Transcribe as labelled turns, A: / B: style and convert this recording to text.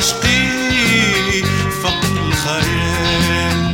A: عشقي فوق الخيال